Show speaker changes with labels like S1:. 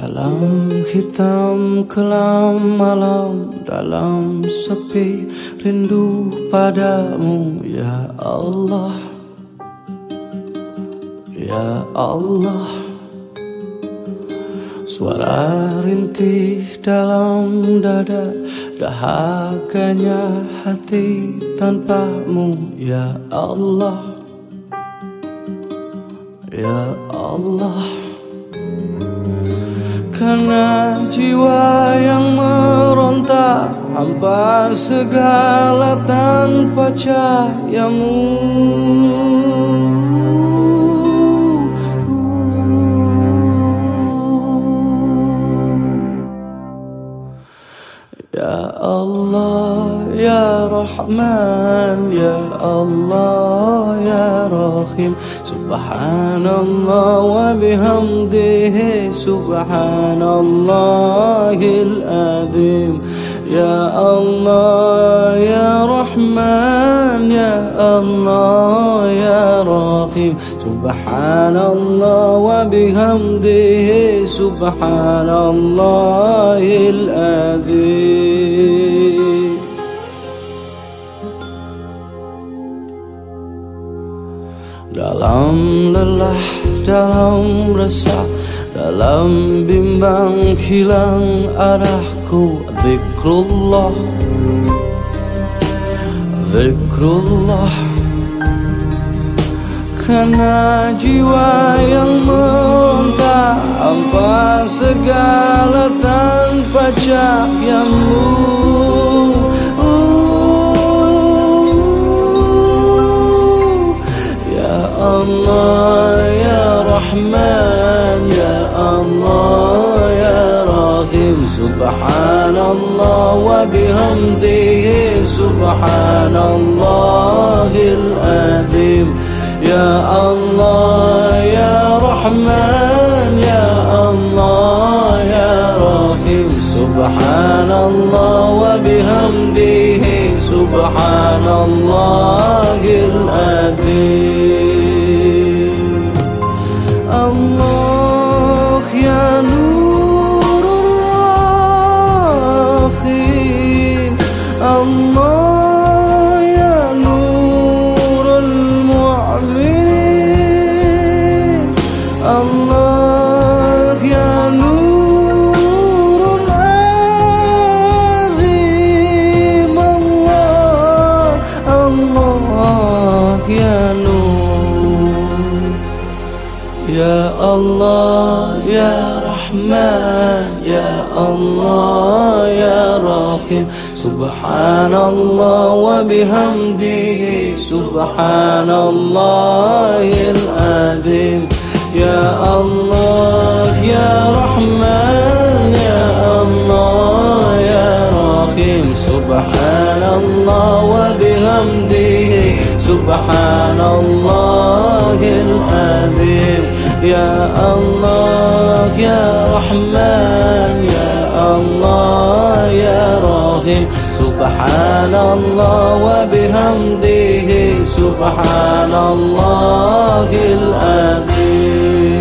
S1: Dalam hitam kelam malam Dalam sepi rindu padamu Ya Allah. Ya Allah. Suara rintih dalam dada Dahaganya hati tanpamu Ya Allah. Ya Allah karena jiwa yang meronta Hampa segala tanpa cahayamu الله يا رحمن يا الله يا رحيم. سبحان الله وبحمده سبحان الله الأديم يا الله يا رحمن يا الله يا رحيم. سبحان الله وبحمده سبحان الله الأديم Dalam lelah, dalam resah Dalam bimbang hilang arahku. Zikrullah Zikrullah. Karena jiwa yang meronta Hampa segala tanpa cahayamu رحمن يا الله يا رحيم سبحان الله وبحمده سبحان الله العظيم. يا الله يا رحمن يا الله يا رحيم سبحان الله وبحمده سبحان الله العظيم. الله يا نور المؤمنين الله يا نور العظيم الله الله يا الله يا رحمن يا الله يا رحيم. سبحان الله وبحمده سبحان الله العظيم. يا الله يا رحمن يا الله يا رحيم. سبحان الله وبحمده سبحان الله العظيم. يا الله يا رحمن يا الله يا راغم سبحان الله وبحمده سبحان الله العظيم.